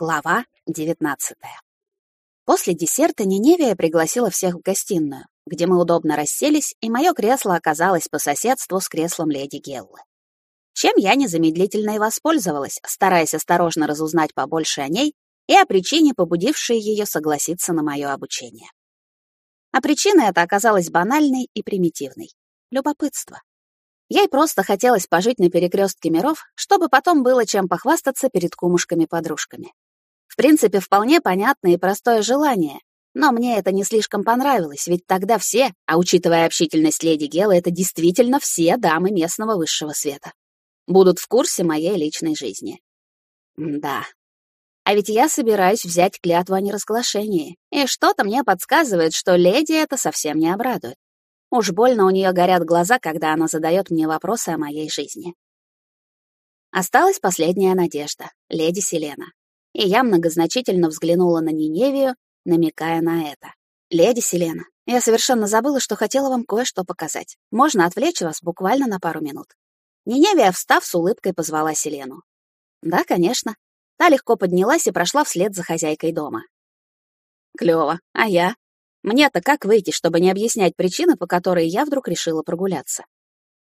Глава 19. После десерта Ниневия пригласила всех в гостиную, где мы удобно расселись, и мое кресло оказалось по соседству с креслом леди Геллы. Чем я незамедлительно и воспользовалась, стараясь осторожно разузнать побольше о ней и о причине, побудившей ее согласиться на мое обучение. А причина эта оказалась банальной и примитивной — любопытство. Ей просто хотелось пожить на перекрестке миров, чтобы потом было чем похвастаться перед кумушками-подружками. Принципе, вполне понятное и простое желание, но мне это не слишком понравилось, ведь тогда все, а учитывая общительность леди Гелы, это действительно все дамы местного высшего света, будут в курсе моей личной жизни. да. А ведь я собираюсь взять клятву о неразглашении, и что-то мне подсказывает, что леди это совсем не обрадует. Уж больно у нее горят глаза, когда она задает мне вопросы о моей жизни. Осталась последняя надежда — леди Селена. И я многозначительно взглянула на Ниневию, намекая на это. «Леди Селена, я совершенно забыла, что хотела вам кое-что показать. Можно отвлечь вас буквально на пару минут». Ниневия, встав с улыбкой, позвала Селену. «Да, конечно». Та легко поднялась и прошла вслед за хозяйкой дома. «Клёво. А я?» Мне-то как выйти, чтобы не объяснять причины, по которой я вдруг решила прогуляться?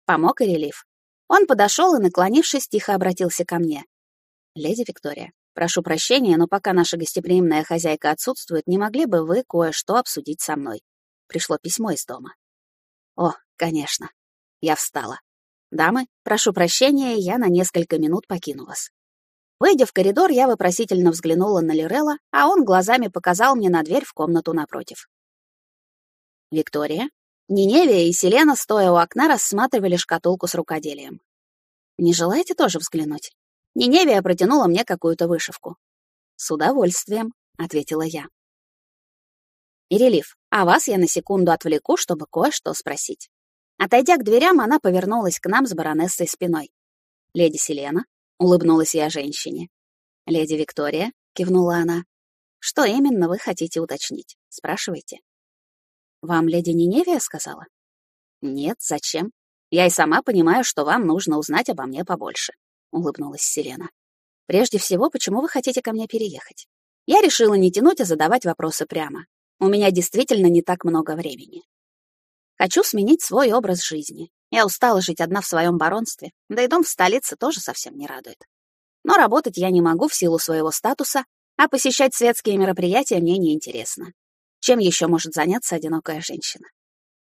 Помог и релиф. Он подошел и, наклонившись, тихо обратился ко мне. «Леди Виктория, прошу прощения, но пока наша гостеприимная хозяйка отсутствует, не могли бы вы кое-что обсудить со мной?» Пришло письмо из дома. «О, конечно». Я встала. «Дамы, прошу прощения, я на несколько минут покину вас». Выйдя в коридор, я вопросительно взглянула на Лирелла, а он глазами показал мне на дверь в комнату напротив. Виктория, Ниневия и Селена, стоя у окна, рассматривали шкатулку с рукоделием. «Не желаете тоже взглянуть?» Ниневия протянула мне какую-то вышивку. «С удовольствием», — ответила я. «Ирелив, а вас я на секунду отвлеку, чтобы кое-что спросить». Отойдя к дверям, она повернулась к нам с баронессой спиной. «Леди Селена, улыбнулась я женщине. Леди Виктория, кивнула она. Что именно вы хотите уточнить? Спрашивайте. Вам леди Ниневия сказала? Нет, зачем? Я и сама понимаю, что вам нужно узнать обо мне побольше, улыбнулась Селена. Прежде всего, почему вы хотите ко мне переехать? Я решила не тянуть, а задавать вопросы прямо. У меня действительно не так много времени. Хочу сменить свой образ жизни. Я устала жить одна в своем баронстве, да и дом в столице тоже совсем не радует. Но работать я не могу в силу своего статуса, а посещать светские мероприятия мне неинтересно. Чем еще может заняться одинокая женщина?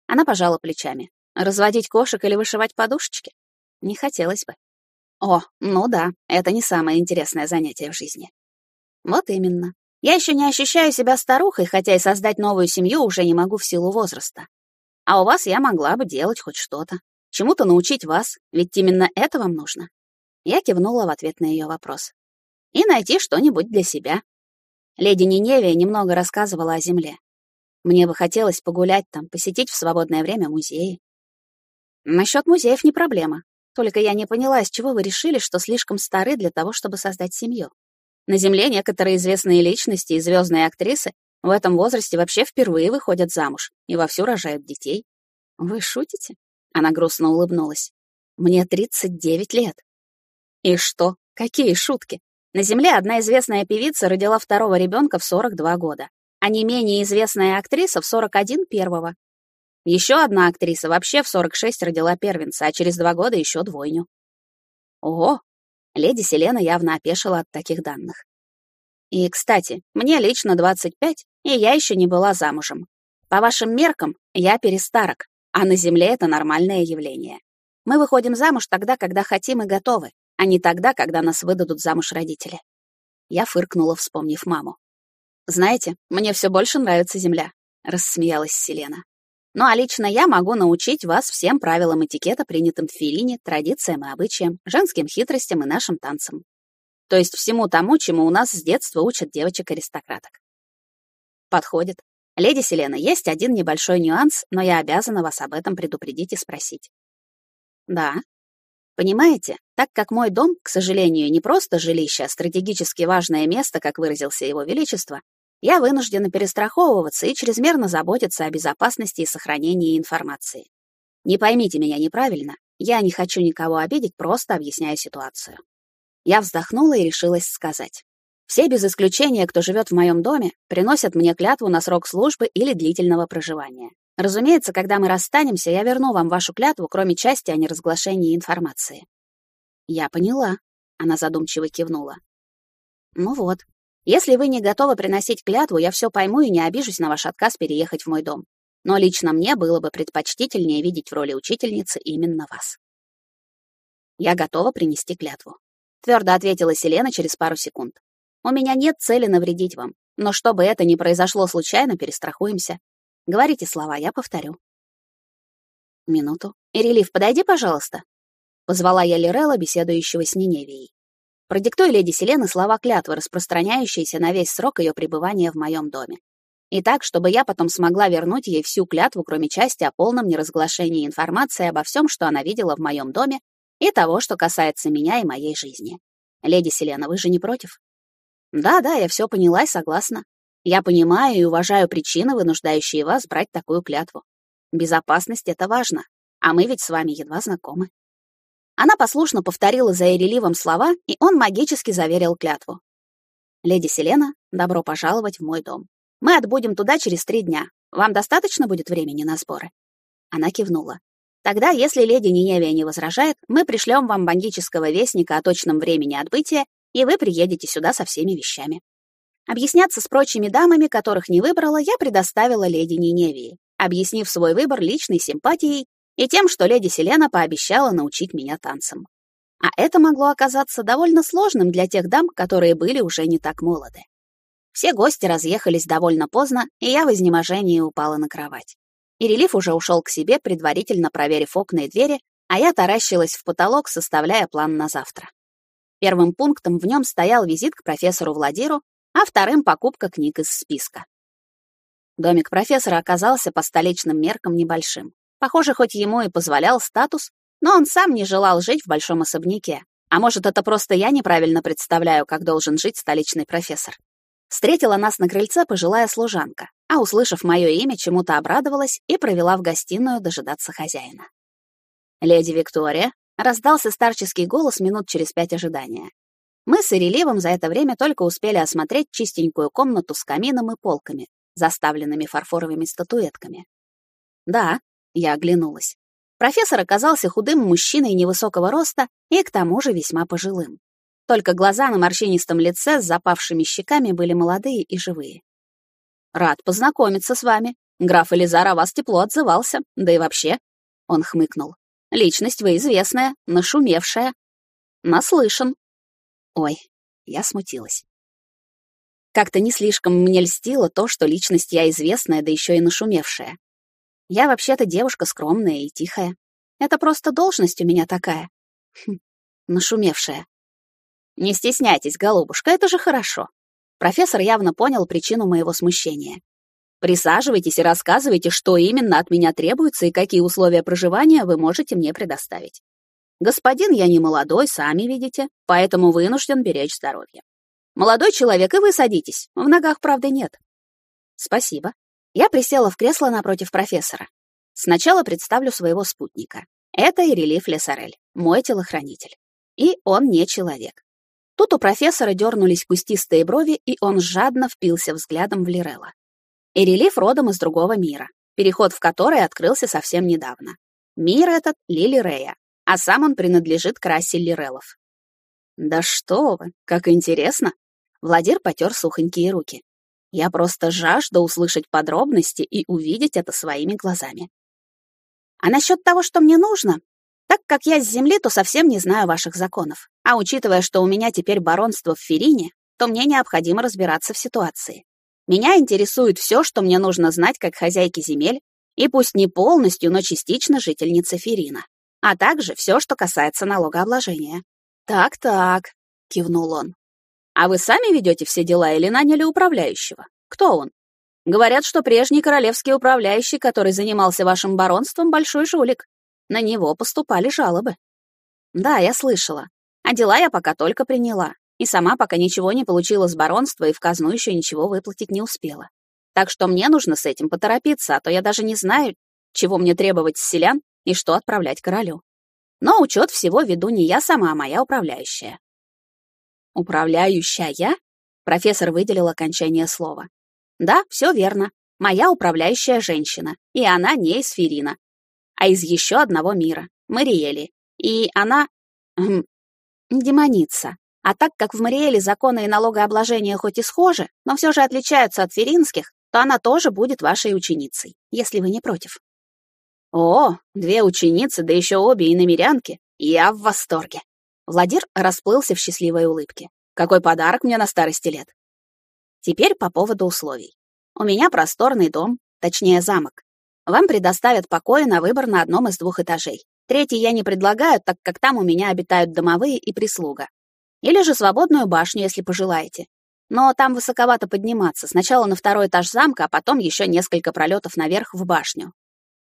Она пожала плечами. Разводить кошек или вышивать подушечки? Не хотелось бы. О, ну да, это не самое интересное занятие в жизни. Вот именно. Я еще не ощущаю себя старухой, хотя и создать новую семью уже не могу в силу возраста. А у вас я могла бы делать хоть что-то. Чему-то научить вас, ведь именно это вам нужно. Я кивнула в ответ на ее вопрос. И найти что-нибудь для себя. Леди Ниневия немного рассказывала о земле. Мне бы хотелось погулять там, посетить в свободное время музеи. Насчет музеев не проблема. Только я не поняла, с чего вы решили, что слишком стары для того, чтобы создать семью. На Земле некоторые известные личности и звездные актрисы в этом возрасте вообще впервые выходят замуж и вовсю рожают детей. Вы шутите? Она грустно улыбнулась. Мне 39 лет. И что? Какие шутки? На Земле одна известная певица родила второго ребенка в 42 года, а не менее известная актриса в 41 первого. Еще одна актриса вообще в 46 родила первенца, а через два года еще двойню. Ого! Леди Селена явно опешила от таких данных. И, кстати, мне лично 25, и я еще не была замужем. По вашим меркам, я перестарок, а на Земле это нормальное явление. Мы выходим замуж тогда, когда хотим и готовы, а не тогда, когда нас выдадут замуж родители. Я фыркнула, вспомнив маму. «Знаете, мне все больше нравится Земля», — рассмеялась Селена. «Ну а лично я могу научить вас всем правилам этикета, принятым в Филине, традициям и обычаям, женским хитростям и нашим танцам. То есть всему тому, чему у нас с детства учат девочек-аристократок. Подходит. Леди Селена, есть один небольшой нюанс, но я обязана вас об этом предупредить и спросить. Да. Понимаете, так как мой дом, к сожалению, не просто жилище, а стратегически важное место, как выразился его величество, я вынуждена перестраховываться и чрезмерно заботиться о безопасности и сохранении информации. Не поймите меня неправильно, я не хочу никого обидеть, просто объясняю ситуацию. Я вздохнула и решилась сказать. Все без исключения, кто живет в моем доме, приносят мне клятву на срок службы или длительного проживания. Разумеется, когда мы расстанемся, я верну вам вашу клятву, кроме части о неразглашении информации. Я поняла. Она задумчиво кивнула. Ну вот. Если вы не готовы приносить клятву, я все пойму и не обижусь на ваш отказ переехать в мой дом. Но лично мне было бы предпочтительнее видеть в роли учительницы именно вас. Я готова принести клятву. Твердо ответила Селена через пару секунд. У меня нет цели навредить вам, но чтобы это не произошло случайно, перестрахуемся. Говорите слова, я повторю. Минуту. Ирелив, подойди, пожалуйста. Позвала я Лирелла, беседующего с Ниневией. Продиктуй леди Селены слова клятвы, распространяющиеся на весь срок ее пребывания в моем доме. И так, чтобы я потом смогла вернуть ей всю клятву, кроме части о полном неразглашении информации обо всем, что она видела в моем доме, и того, что касается меня и моей жизни. Леди Селена, вы же не против? Да-да, я все поняла и согласна. Я понимаю и уважаю причины, вынуждающие вас брать такую клятву. Безопасность — это важно, а мы ведь с вами едва знакомы. Она послушно повторила за Эреливом слова, и он магически заверил клятву. «Леди Селена, добро пожаловать в мой дом. Мы отбудем туда через три дня. Вам достаточно будет времени на сборы?» Она кивнула. «Тогда, если леди Ниневия не возражает, мы пришлем вам магического вестника о точном времени отбытия и вы приедете сюда со всеми вещами. Объясняться с прочими дамами, которых не выбрала, я предоставила леди Ниневии, объяснив свой выбор личной симпатией и тем, что леди Селена пообещала научить меня танцам. А это могло оказаться довольно сложным для тех дам, которые были уже не так молоды. Все гости разъехались довольно поздно, и я в изнеможении упала на кровать. И релиф уже ушел к себе, предварительно проверив окна и двери, а я таращилась в потолок, составляя план на завтра. Первым пунктом в нем стоял визит к профессору Владиру, а вторым — покупка книг из списка. Домик профессора оказался по столичным меркам небольшим. Похоже, хоть ему и позволял статус, но он сам не желал жить в большом особняке. А может, это просто я неправильно представляю, как должен жить столичный профессор. Встретила нас на крыльце пожилая служанка, а, услышав мое имя, чему-то обрадовалась и провела в гостиную дожидаться хозяина. «Леди Виктория, Раздался старческий голос минут через пять ожидания. Мы с Иреливом за это время только успели осмотреть чистенькую комнату с камином и полками, заставленными фарфоровыми статуэтками. Да, я оглянулась. Профессор оказался худым мужчиной невысокого роста и к тому же весьма пожилым. Только глаза на морщинистом лице с запавшими щеками были молодые и живые. «Рад познакомиться с вами. Граф Элизар о вас тепло отзывался, да и вообще...» Он хмыкнул. Личность вы известная, нашумевшая. Наслышан. Ой, я смутилась. Как-то не слишком мне льстило то, что личность я известная, да еще и нашумевшая. Я вообще-то девушка скромная и тихая. Это просто должность у меня такая. Хм, нашумевшая. Не стесняйтесь, голубушка, это же хорошо. Профессор явно понял причину моего смущения. Присаживайтесь и рассказывайте, что именно от меня требуется и какие условия проживания вы можете мне предоставить. Господин я не молодой, сами видите, поэтому вынужден беречь здоровье. Молодой человек, и вы садитесь. В ногах, правда, нет. Спасибо. Я присела в кресло напротив профессора. Сначала представлю своего спутника. Это Ирелиф Лесарель, мой телохранитель. И он не человек. Тут у профессора дернулись кустистые брови, и он жадно впился взглядом в Лирелла и релиф родом из другого мира, переход в который открылся совсем недавно. Мир этот — Лили Рея, а сам он принадлежит к расе Лирелов. «Да что вы, как интересно!» Владир потер сухонькие руки. «Я просто жажду услышать подробности и увидеть это своими глазами. А насчет того, что мне нужно, так как я с земли, то совсем не знаю ваших законов. А учитывая, что у меня теперь баронство в Ферине, то мне необходимо разбираться в ситуации. Меня интересует все, что мне нужно знать как хозяйки земель, и пусть не полностью, но частично жительница Ферина, а также все, что касается налогообложения. «Так-так», — кивнул он. «А вы сами ведете все дела или наняли управляющего? Кто он?» «Говорят, что прежний королевский управляющий, который занимался вашим баронством, большой жулик. На него поступали жалобы». «Да, я слышала. А дела я пока только приняла и сама пока ничего не получила с баронства и в казну еще ничего выплатить не успела. Так что мне нужно с этим поторопиться, а то я даже не знаю, чего мне требовать с селян и что отправлять королю. Но учет всего веду не я сама, а моя управляющая. Управляющая? Профессор выделил окончание слова. Да, все верно. Моя управляющая женщина. И она не из Ферина, а из еще одного мира. Мариэли. И она... Хм, демоница. А так как в Мариэле законы и налогообложения хоть и схожи, но все же отличаются от феринских, то она тоже будет вашей ученицей, если вы не против. О, две ученицы, да еще обе иномерянки. Я в восторге. Владир расплылся в счастливой улыбке. Какой подарок мне на старости лет. Теперь по поводу условий. У меня просторный дом, точнее замок. Вам предоставят покои на выбор на одном из двух этажей. Третий я не предлагаю, так как там у меня обитают домовые и прислуга. Или же свободную башню, если пожелаете. Но там высоковато подниматься. Сначала на второй этаж замка, а потом еще несколько пролетов наверх в башню.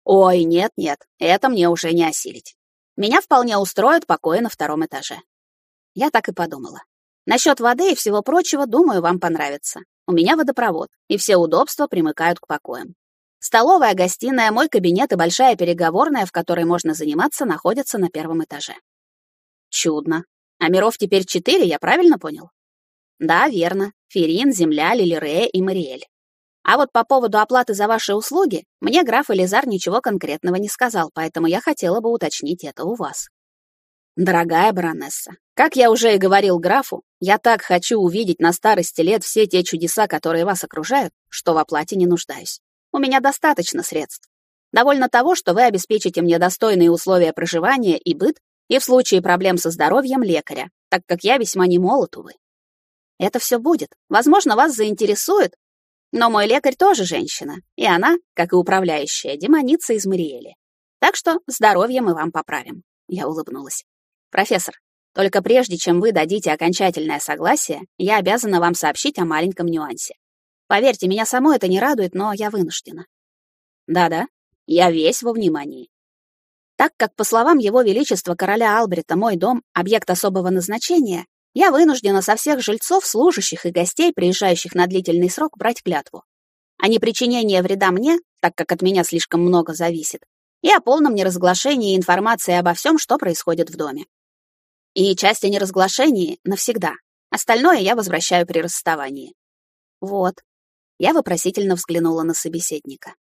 Ой, нет-нет, это мне уже не осилить. Меня вполне устроят покои на втором этаже. Я так и подумала. Насчет воды и всего прочего, думаю, вам понравится. У меня водопровод, и все удобства примыкают к покоям. Столовая, гостиная, мой кабинет и большая переговорная, в которой можно заниматься, находятся на первом этаже. Чудно. А миров теперь четыре, я правильно понял? Да, верно. Ферин, Земля, Лилирея и Мариэль. А вот по поводу оплаты за ваши услуги, мне граф Элизар ничего конкретного не сказал, поэтому я хотела бы уточнить это у вас. Дорогая баронесса, как я уже и говорил графу, я так хочу увидеть на старости лет все те чудеса, которые вас окружают, что в оплате не нуждаюсь. У меня достаточно средств. Довольно того, что вы обеспечите мне достойные условия проживания и быт, и в случае проблем со здоровьем лекаря, так как я весьма не молод, увы. Это все будет. Возможно, вас заинтересует, но мой лекарь тоже женщина, и она, как и управляющая, демоница из Мариэли. Так что здоровье мы вам поправим. Я улыбнулась. Профессор, только прежде, чем вы дадите окончательное согласие, я обязана вам сообщить о маленьком нюансе. Поверьте, меня само это не радует, но я вынуждена. Да-да, я весь во внимании. Так как, по словам Его Величества короля Албрета, мой дом — объект особого назначения, я вынуждена со всех жильцов, служащих и гостей, приезжающих на длительный срок, брать клятву. О непричинении вреда мне, так как от меня слишком много зависит, и о полном неразглашении информации обо всем, что происходит в доме. И часть о неразглашении навсегда. Остальное я возвращаю при расставании. Вот. Я вопросительно взглянула на собеседника.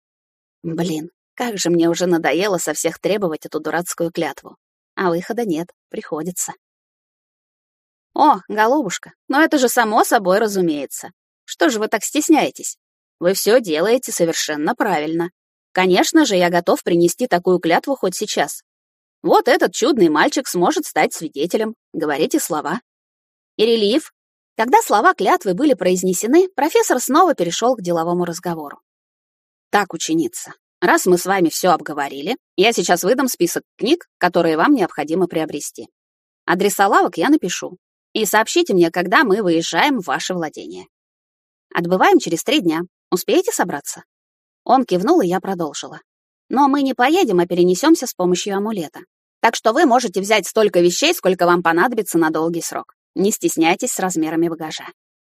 Блин, как же мне уже надоело со всех требовать эту дурацкую клятву. А выхода нет, приходится. О, голубушка, но это же само собой разумеется. Что же вы так стесняетесь? Вы все делаете совершенно правильно. Конечно же, я готов принести такую клятву хоть сейчас. Вот этот чудный мальчик сможет стать свидетелем. Говорите слова. И рельеф. Когда слова клятвы были произнесены, профессор снова перешел к деловому разговору. Так, ученица, Раз мы с вами все обговорили, я сейчас выдам список книг, которые вам необходимо приобрести. Адреса лавок я напишу. И сообщите мне, когда мы выезжаем в ваше владение. Отбываем через три дня. Успеете собраться? Он кивнул, и я продолжила. Но мы не поедем, а перенесемся с помощью амулета. Так что вы можете взять столько вещей, сколько вам понадобится на долгий срок. Не стесняйтесь с размерами багажа.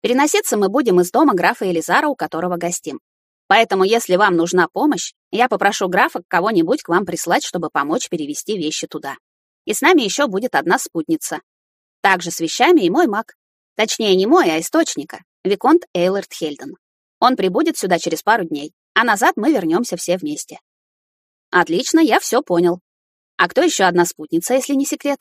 Переноситься мы будем из дома графа Элизара, у которого гостим. Поэтому, если вам нужна помощь, я попрошу графа кого-нибудь к вам прислать, чтобы помочь перевести вещи туда. И с нами еще будет одна спутница. Также с вещами и мой маг. Точнее, не мой, а источника, Виконт Эйлерт Хельден. Он прибудет сюда через пару дней, а назад мы вернемся все вместе. Отлично, я все понял. А кто еще одна спутница, если не секрет?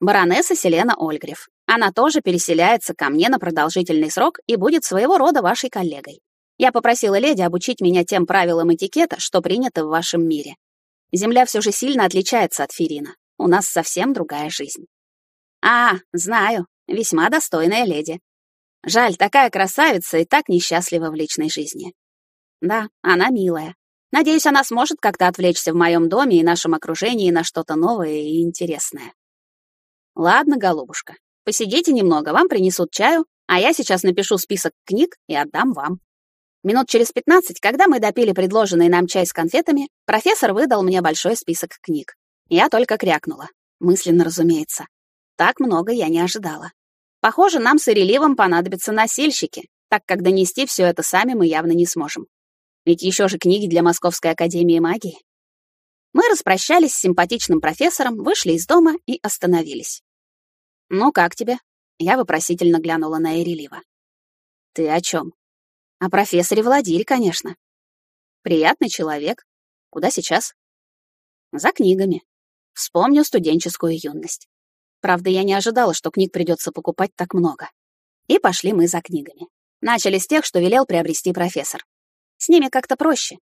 Баронесса Селена Ольгрев. Она тоже переселяется ко мне на продолжительный срок и будет своего рода вашей коллегой. Я попросила леди обучить меня тем правилам этикета, что принято в вашем мире. Земля все же сильно отличается от Ферина. У нас совсем другая жизнь. А, знаю, весьма достойная леди. Жаль, такая красавица и так несчастлива в личной жизни. Да, она милая. Надеюсь, она сможет как-то отвлечься в моем доме и нашем окружении на что-то новое и интересное. Ладно, голубушка, посидите немного, вам принесут чаю, а я сейчас напишу список книг и отдам вам. Минут через пятнадцать, когда мы допили предложенный нам чай с конфетами, профессор выдал мне большой список книг. Я только крякнула. Мысленно, разумеется. Так много я не ожидала. Похоже, нам с Иреливом понадобятся носильщики, так как донести все это сами мы явно не сможем. Ведь еще же книги для Московской академии магии. Мы распрощались с симпатичным профессором, вышли из дома и остановились. «Ну, как тебе?» Я вопросительно глянула на Ирелива. Ты о чем? О профессоре Владире, конечно. Приятный человек. Куда сейчас? За книгами. Вспомню студенческую юность. Правда, я не ожидала, что книг придется покупать так много. И пошли мы за книгами. Начали с тех, что велел приобрести профессор. С ними как-то проще.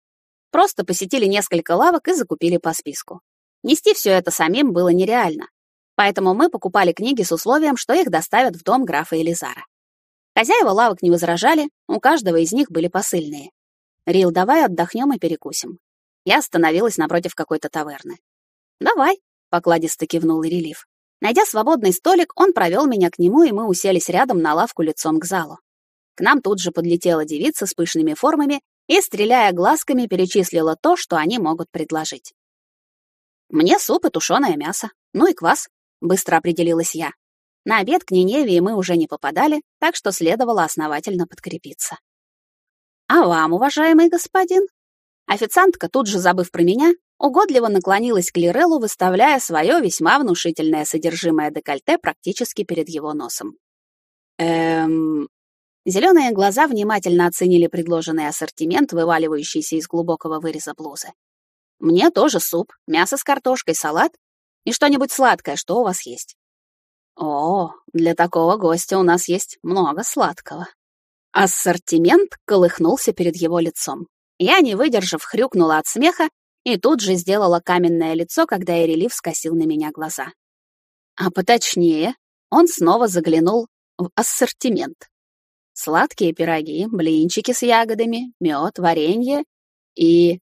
Просто посетили несколько лавок и закупили по списку. Нести все это самим было нереально. Поэтому мы покупали книги с условием, что их доставят в дом графа Элизара. Хозяева лавок не возражали, у каждого из них были посыльные. «Рил, давай отдохнем и перекусим». Я остановилась напротив какой-то таверны. «Давай», — покладисто кивнул Релиф. Найдя свободный столик, он провел меня к нему, и мы уселись рядом на лавку лицом к залу. К нам тут же подлетела девица с пышными формами и, стреляя глазками, перечислила то, что они могут предложить. «Мне суп и тушеное мясо, ну и квас», — быстро определилась я. На обед к Ниневии мы уже не попадали, так что следовало основательно подкрепиться. «А вам, уважаемый господин?» Официантка, тут же забыв про меня, угодливо наклонилась к Лиреллу, выставляя свое весьма внушительное содержимое декольте практически перед его носом. «Эм...» Зеленые глаза внимательно оценили предложенный ассортимент, вываливающийся из глубокого выреза блузы. «Мне тоже суп, мясо с картошкой, салат и что-нибудь сладкое, что у вас есть?» «О, для такого гостя у нас есть много сладкого». Ассортимент колыхнулся перед его лицом. Я, не выдержав, хрюкнула от смеха и тут же сделала каменное лицо, когда Эрелив скосил на меня глаза. А поточнее, он снова заглянул в ассортимент. Сладкие пироги, блинчики с ягодами, мед, варенье и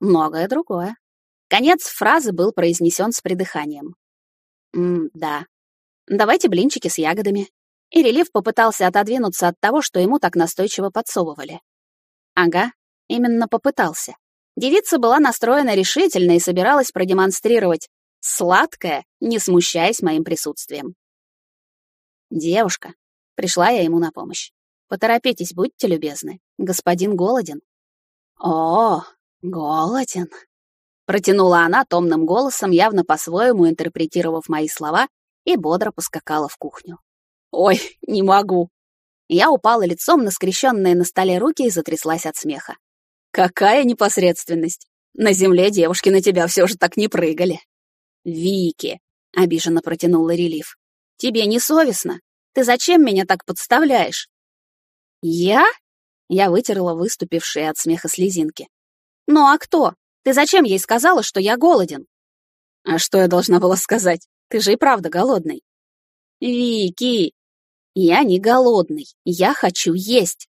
многое другое. Конец фразы был произнесен с придыханием. «М-да. Давайте блинчики с ягодами». И Релив попытался отодвинуться от того, что ему так настойчиво подсовывали. Ага, именно попытался. Девица была настроена решительно и собиралась продемонстрировать сладкое, не смущаясь моим присутствием. «Девушка», — пришла я ему на помощь. «Поторопитесь, будьте любезны. Господин голоден». «О, голоден», — протянула она томным голосом, явно по-своему интерпретировав мои слова, и бодро поскакала в кухню. «Ой, не могу!» Я упала лицом на скрещенные на столе руки и затряслась от смеха. Какая непосредственность! На земле девушки на тебя все же так не прыгали. Вики, обиженно протянула Релиф. Тебе не совестно? Ты зачем меня так подставляешь? Я? Я вытерла выступившие от смеха слезинки. Ну а кто? Ты зачем ей сказала, что я голоден? А что я должна была сказать? Ты же и правда голодный. Вики, я не голодный, я хочу есть.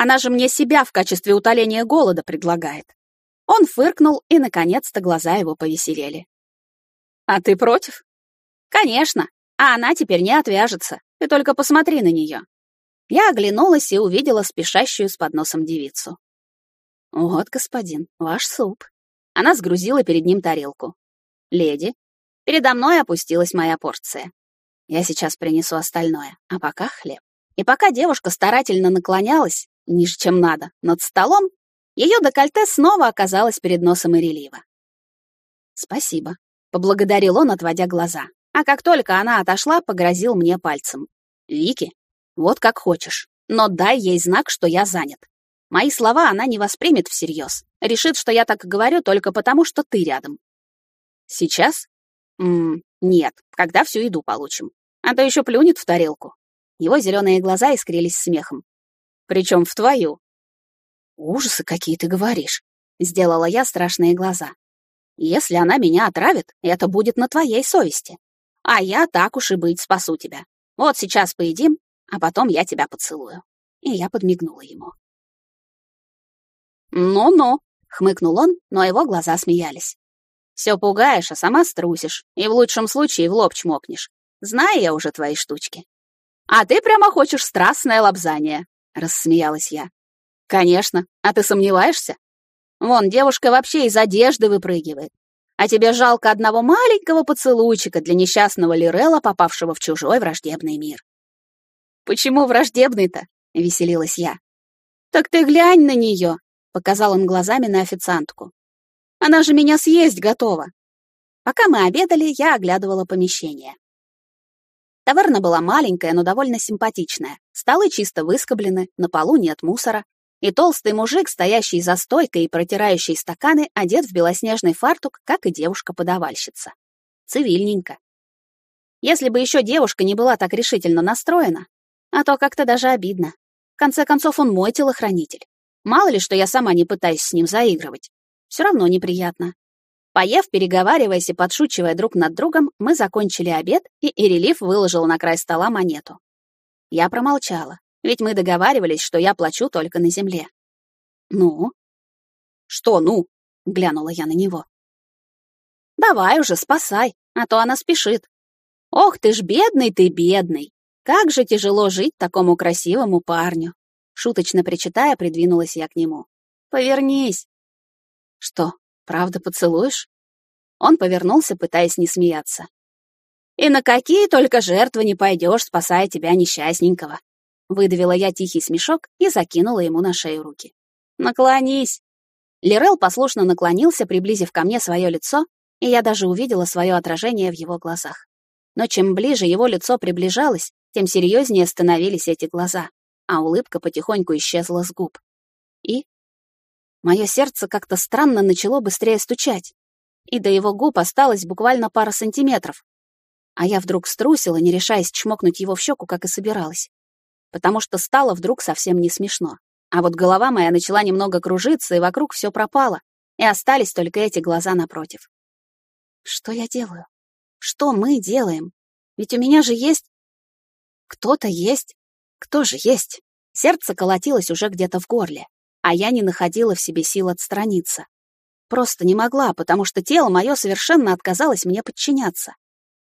Она же мне себя в качестве утоления голода предлагает. Он фыркнул, и, наконец-то, глаза его повеселели. «А ты против?» «Конечно. А она теперь не отвяжется. Ты только посмотри на нее». Я оглянулась и увидела спешащую с подносом девицу. «Вот, господин, ваш суп». Она сгрузила перед ним тарелку. «Леди, передо мной опустилась моя порция. Я сейчас принесу остальное, а пока хлеб». И пока девушка старательно наклонялась, ниже, чем надо, над столом, ее декольте снова оказалось перед носом Ирелива. «Спасибо», — поблагодарил он, отводя глаза. А как только она отошла, погрозил мне пальцем. «Вики, вот как хочешь, но дай ей знак, что я занят. Мои слова она не воспримет всерьез. Решит, что я так говорю только потому, что ты рядом. Сейчас? М нет, когда всю еду получим. А то еще плюнет в тарелку. Его зеленые глаза искрились смехом. Причем в твою. Ужасы какие ты говоришь. Сделала я страшные глаза. Если она меня отравит, это будет на твоей совести. А я так уж и быть спасу тебя. Вот сейчас поедим, а потом я тебя поцелую. И я подмигнула ему. «Ну-ну», — хмыкнул он, но его глаза смеялись. «Все пугаешь, а сама струсишь, и в лучшем случае в лоб чмокнешь. Знаю я уже твои штучки. А ты прямо хочешь страстное лобзание рассмеялась я. Конечно, а ты сомневаешься? Вон, девушка вообще из одежды выпрыгивает. А тебе жалко одного маленького поцелуйчика для несчастного Лирелла, попавшего в чужой враждебный мир. Почему враждебный-то? веселилась я. Так ты глянь на нее, показал он глазами на официантку. Она же меня съесть готова. Пока мы обедали, я оглядывала помещение. Таверна была маленькая, но довольно симпатичная. Столы чисто выскоблены, на полу нет мусора. И толстый мужик, стоящий за стойкой и протирающий стаканы, одет в белоснежный фартук, как и девушка-подавальщица. Цивильненько. Если бы еще девушка не была так решительно настроена, а то как-то даже обидно. В конце концов, он мой телохранитель. Мало ли, что я сама не пытаюсь с ним заигрывать. Все равно неприятно. Поев, переговариваясь и подшучивая друг над другом, мы закончили обед, и Ирелив выложил на край стола монету. Я промолчала, ведь мы договаривались, что я плачу только на земле. «Ну?» «Что «ну?» — глянула я на него. «Давай уже, спасай, а то она спешит. Ох ты ж бедный ты, бедный! Как же тяжело жить такому красивому парню!» Шуточно причитая, придвинулась я к нему. «Повернись!» «Что, правда поцелуешь?» Он повернулся, пытаясь не смеяться. «И на какие только жертвы не пойдешь, спасая тебя несчастненького!» Выдавила я тихий смешок и закинула ему на шею руки. «Наклонись!» Лирел послушно наклонился, приблизив ко мне свое лицо, и я даже увидела свое отражение в его глазах. Но чем ближе его лицо приближалось, тем серьезнее становились эти глаза, а улыбка потихоньку исчезла с губ. И мое сердце как-то странно начало быстрее стучать, и до его губ осталось буквально пара сантиметров. А я вдруг струсила, не решаясь чмокнуть его в щеку, как и собиралась потому что стало вдруг совсем не смешно. А вот голова моя начала немного кружиться, и вокруг все пропало, и остались только эти глаза напротив. Что я делаю? Что мы делаем? Ведь у меня же есть... Кто-то есть. Кто же есть? Сердце колотилось уже где-то в горле, а я не находила в себе сил отстраниться. Просто не могла, потому что тело мое совершенно отказалось мне подчиняться.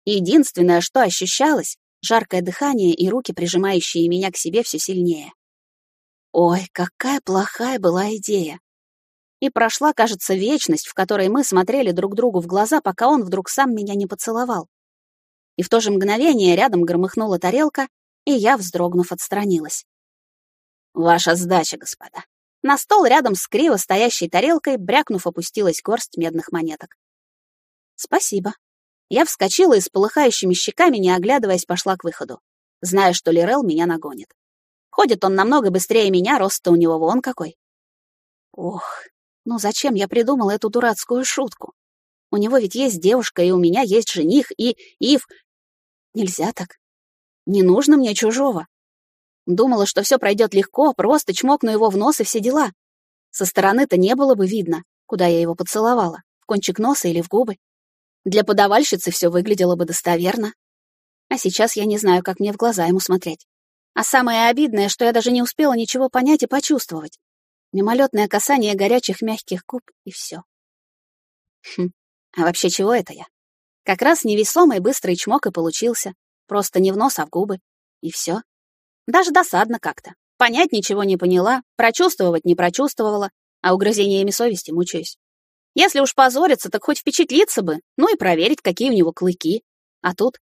единственное, что ощущалось, жаркое дыхание и руки, прижимающие меня к себе все сильнее. Ой, какая плохая была идея. И прошла, кажется, вечность, в которой мы смотрели друг другу в глаза, пока он вдруг сам меня не поцеловал. И в то же мгновение рядом громыхнула тарелка, и я, вздрогнув, отстранилась. «Ваша сдача, господа». На стол рядом с криво стоящей тарелкой, брякнув, опустилась горсть медных монеток. «Спасибо», я вскочила и с полыхающими щеками, не оглядываясь, пошла к выходу, зная, что Лирел меня нагонит. Ходит он намного быстрее меня, рост-то у него вон какой. Ох, ну зачем я придумала эту дурацкую шутку? У него ведь есть девушка, и у меня есть жених, и Ив. Нельзя так. Не нужно мне чужого. Думала, что все пройдет легко, просто чмокну его в нос и все дела. Со стороны-то не было бы видно, куда я его поцеловала, в кончик носа или в губы. Для подавальщицы все выглядело бы достоверно. А сейчас я не знаю, как мне в глаза ему смотреть. А самое обидное, что я даже не успела ничего понять и почувствовать. Мимолетное касание горячих мягких губ, и все. Хм, а вообще чего это я? Как раз невесомый быстрый чмок и получился. Просто не в нос, а в губы. И все. Даже досадно как-то. Понять ничего не поняла, прочувствовать не прочувствовала, а угрызениями совести мучаюсь. Если уж позориться, так хоть впечатлиться бы, ну и проверить, какие у него клыки. А тут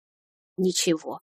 ничего.